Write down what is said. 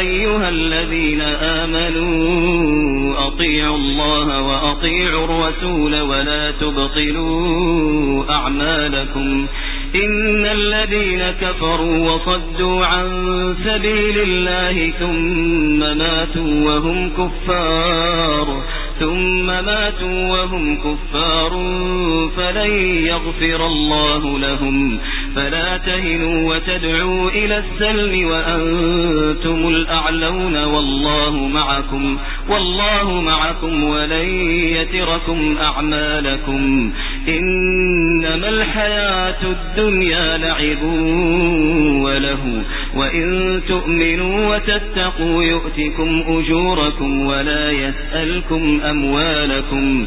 أيها الذين آمنوا أطيعوا الله وأطيعوا الرسول ولا تبطلوا أعمالكم. إن الذين كفروا وصدوا عن سبيل الله ثم ماتوا وهم كفار ثم ماتوا وهم كفار فلن يغفر الله لهم. فلا تهنوا وتدعوا إلى السلم وأنتم الأعلون والله معكم والله معكم ولن يتركم أعمالكم. إنما الحياة الدنيا لعب وله وإن تؤمنوا وتتقوا يؤتكم أجوركم ولا يسألكم أموالكم.